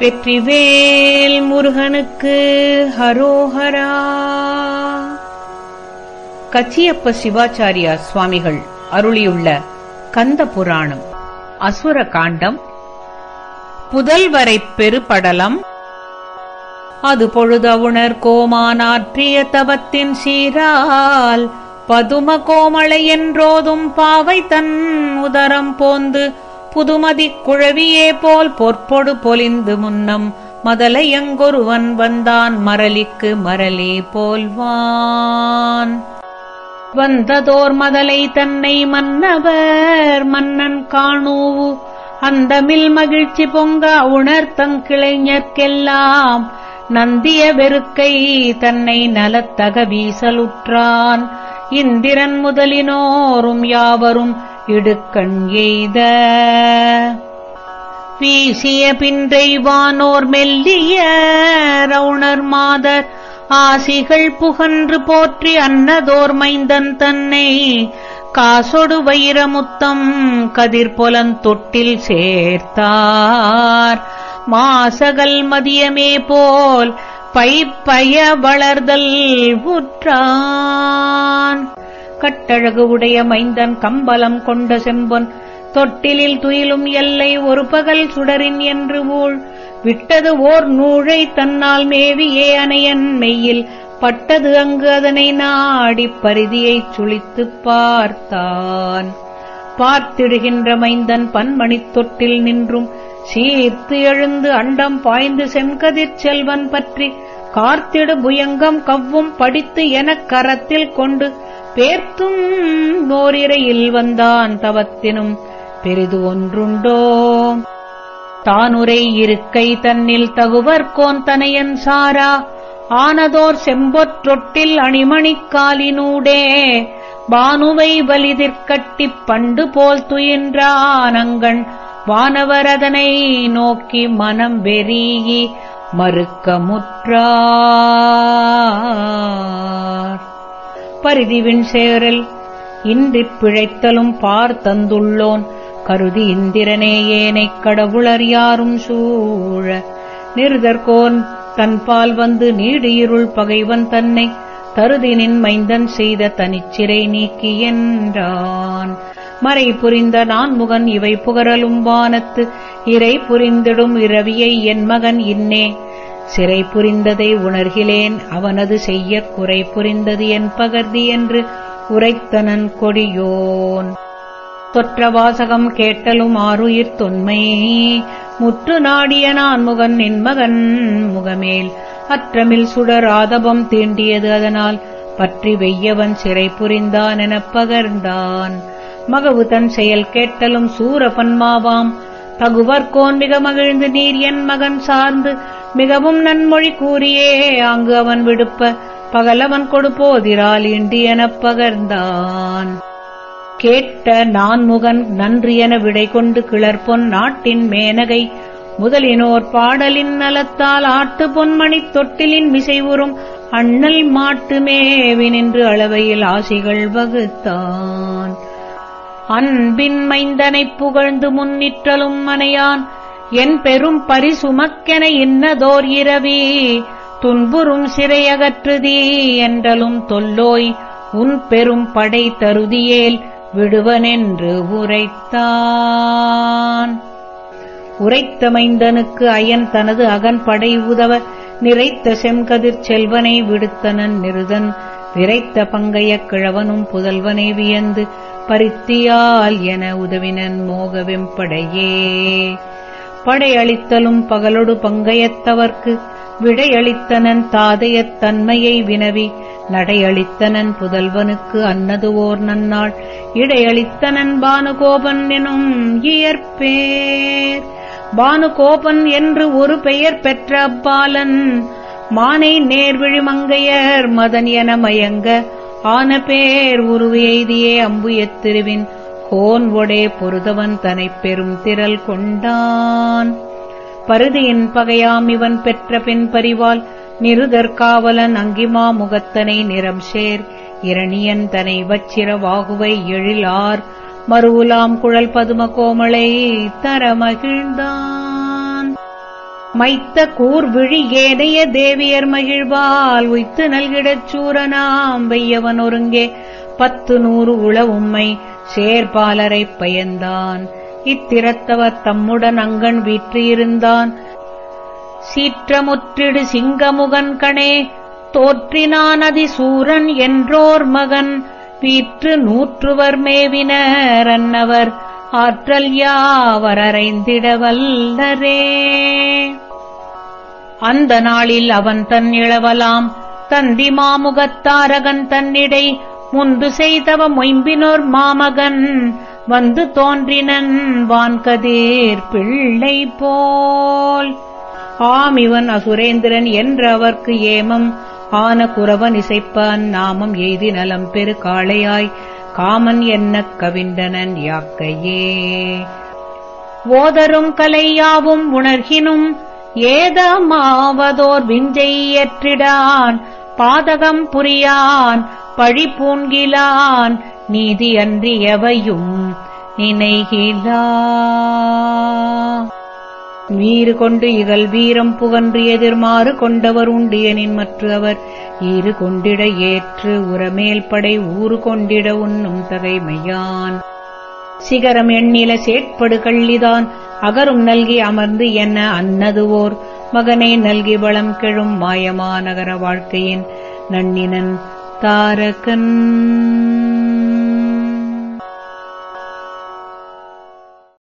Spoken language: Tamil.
வெற்றிவேல் முருகனுக்கு ஹரோஹரா. கச்சியப்ப சிவாச்சாரியா சுவாமிகள் அருளியுள்ள கந்த புராணம் அசுர காண்டம் புதல்வரை பெருபடலம். அது பொழுதவுணர் கோமானாற்றிய தவத்தின் சீரால் பதும கோமளை என்றோதும் பாவை தன் உதரம் போந்து புதுமதி குழவியே போல் பொற்பொடு பொலிந்து முன்னம். மதலையங்கொருவன் வந்தான் மரலிக்கு மரலே போல்வான். வந்ததோர் மதலை தன்னை மன்னவர் மன்னன் காணூவு அந்தமில் மகிழ்ச்சி பொங்க உணர்த்தங் கிளைஞர்க்கெல்லாம். நந்திய வெறுக்கை தன்னை நலத்தக வீசலுற்றான். இந்திரன் முதலினோரும் யாவரும் இடுக்கண் எய்த. வீசிய பின்றை வானோர் மெல்லிய. ரவுணர் மாதர் ஆசிகள் புகன்று போற்றி அன்னதோர் மைந்தன் தன்னை. காசொடு வைரமுத்தம் கதிர்பொலன் தொட்டில் சேர்த்தார். மாசகல் மதியமே போல் பைப்பய வளர்தல் உற்றான். கட்டழகு உடைய மைந்தன் கம்பலம் கொண்ட செம்பொன். தொட்டிலில் துயிலும் எல்லை ஒரு பகல் சுடரின் என்று ஊழ். விட்டது ஓர் நூழை தன்னால் மேவியே அணையன் மெய்யில். பட்டது அங்கு அதனை நாடிப் பரிதியைச் சுழித்துப் பார்த்தான். பார்த்திடுகின்ற மைந்தன் பன்மணித் தொட்டில் நின்றும். சீர்த்து எழுந்து அண்டம் பாய்ந்து செம்கதிர் செல்வன் பற்றி. கார்த்திடு புயங்கம் கவ்வும் படித்து எனக் கரத்தில் கொண்டு. பேர்த்தும் நோரிரையில் வந்தான் தவத்தினும் பெரிது ஒன்றுண்டோ? தானுரை இருக்கை தன்னில் தகுவர் தனையன் சாரா ஆனதோர் செம்பொற்றொட்டில் அணிமணிக்காலினூடே பானுவை வலிதிற்கட்டிப் பண்டு போல் துயின்றானங்கண் வானவரதனை நோக்கி மனம் வெறியி மறுக்கமுற்றார் பரிதிவின் சேரல். இன்றிப் பிழைத்தலும் பார்த்தந்துள்ளோன் கருதி இந்திரனே ஏனைக் கடவுளர் யாரும் சூழ. நிருதற்கோன் தன்பால் வந்து நீடியிருள் பகைவன் தன்னை. தருதினின் மைந்தன் செய்த தனிச்சிறை நீக்கி என்றான். மறை புரிந்த நான்முகன் இவை புகரலும் வானத்து. இறை புரிந்திடும் இரவியை என் மகன் இன்னே. சிறை புரிந்ததை உணர்கிலேன் அவனது செய்ய குறை புரிந்தது என் பகர்தி என்று உரைத்தனன் கொடியோன். தொற்ற வாசகம் கேட்டலும் ஆறுயிர் தொன்மை. முற்று நாடிய நான்முகன் என் மகன் முகமேல். அற்றமில் சுடர் ஆதபம் தீண்டியது அதனால் பற்றி வெய்யவன் சிறை புரிந்தான் எனப் பகர்ந்தான். மகவு தன் செயல் கேட்டலும் சூரபன்மாவாம். தகுவர்கோன் மிக மகிழ்ந்து நீர் என் மகன் சார்ந்து மிகவும் நன்மொழி கூறியே அங்கு அவன் விடுப்ப பகலவன் கொடுப்போதிரால் இண்டி எனப் பகர்ந்தான். கேட்ட நான்முகன் நன்றி என விடை கொண்டு கிளர்பொன் நாட்டின் மேனகை முதலினோர் பாடலின் நலத்தால் ஆட்டு பொன்மணித் தொட்டிலின் மிசைவுறும் அண்ணல் மாட்டு மேவி நின்று அளவையில் ஆசிகள் வகுத்தான். அன்பின் மைந்தனைப் புகழ்ந்து முன்னிற்றலும் மனையான் என் பெரும் பரிசுமக்கென இன்னதோர் இரவி துன்புறும் சிறையகற்றுதீ என்றலும் தொல்லோய் உன் பெரும் படை தருதியேல் விடுவனென்று உரைத்தான். உரைத்தமைந்தனுக்கு அயன் தனது அகன் படை உதவ நிறைத்த செம்கதிர் செல்வனை விடுத்தனன் நிருதன் விரைத்த பங்கையக் கிழவனும் புதல்வனை வியந்து பரித்தியால் என உதவினன் மோக வெம்படையே படையளித்தலும் பகலொடு பங்கையத்தவர்க்கு விடையளித்தனன் தாதையத் தன்மையை வினவி நடையளித்தனன் புதல்வனுக்கு அன்னது ஓர் நன்னாள் இடையளித்தனன் பானுகோபன் எனும் இயற்பேர். பானுகோபன் என்று ஒரு பெயர் பெற்ற அப்பாலன் மானை நேர்விழி மங்கையர் மதன் என மயங்க ஆன பேர் உருவு எய்தியே கோன்வொடே கோன் ஒடே பொருதவன் தனைப் பெரும் திரள் கொண்டான். பருதியின் பகையாம் இவன் பெற்ற பெண் பரிவால் நிருதற்காவலன் அங்கிமா முகத்தனை நிறம் சேர். இரணியன் தனை வச்சிரவாகுவை எழிலார். மறுவுலாம் குழல் பதும கோமளை தர மகிழ்ந்தான். மைத்த கூர்விழி ஏனைய தேவியர் மகிழ்வால் உய்த்து நல்கிடச் சூரனாம் வெய்யவன் ஒருங்கே. பத்து நூறு உள உம்மை சேர்பாலரைப் பயந்தான். இத்திரத்தவர் தம்முடன் அங்கன் வீற்றிருந்தான். சீற்றமுற்றிடு சிங்கமுகன் கணே தோற்றினான் அதிசூரன் என்றோர் மகன். வீற்று நூற்றுவர் மேவினர் அன்னவர் ஆற்றல் யாவரரைந்திட வல்லரே. அந்த நாளில் அவன் தன் இளவலாம் தந்தி மாமுகத்தாரகன் தன்னிடை முந்து செய்தவ மொயம்பினோர் மாமகன். வந்து தோன்றினன் வான்கதீர் பிள்ளை போல். ஆம் இவன் அசுரேந்திரன் என்ற அவர்க்கு ஏமம். ஆன குரவன் இசைப்பான் நாமம் எய்தி நலம் பெரு காளையாய். காமன் என்ன கவிந்தனன் யாக்கையே. ஓதரும் கலையாவும் உணர்கினும். ஏதமாவதோர் விஞ்சை ஏற்றிடான். பாதகம் புரியான். பழிபூண்கிலான் நீதி அன்றியவையும் நினைகிலா. வீறு கொண்டு இகல் வீரம் புகன்று எதிர்மாறு கொண்டவர் உண்டு எனின் மற்ற அவர் ஈறு கொண்டிட ஏற்று உரமேல் படை ஊறு கொண்டிட உண்ணும் தகைமையான். சிகரம் எண்ணில சேட்படு கள்ளிதான் அகரும் நல்கி அமர்ந்து என்ன அன்னதுவோர். மகனை நல்கி வளம் கெழும் மாயமா நகர வாழ்க்கையின் நன்னினன் तारकन्।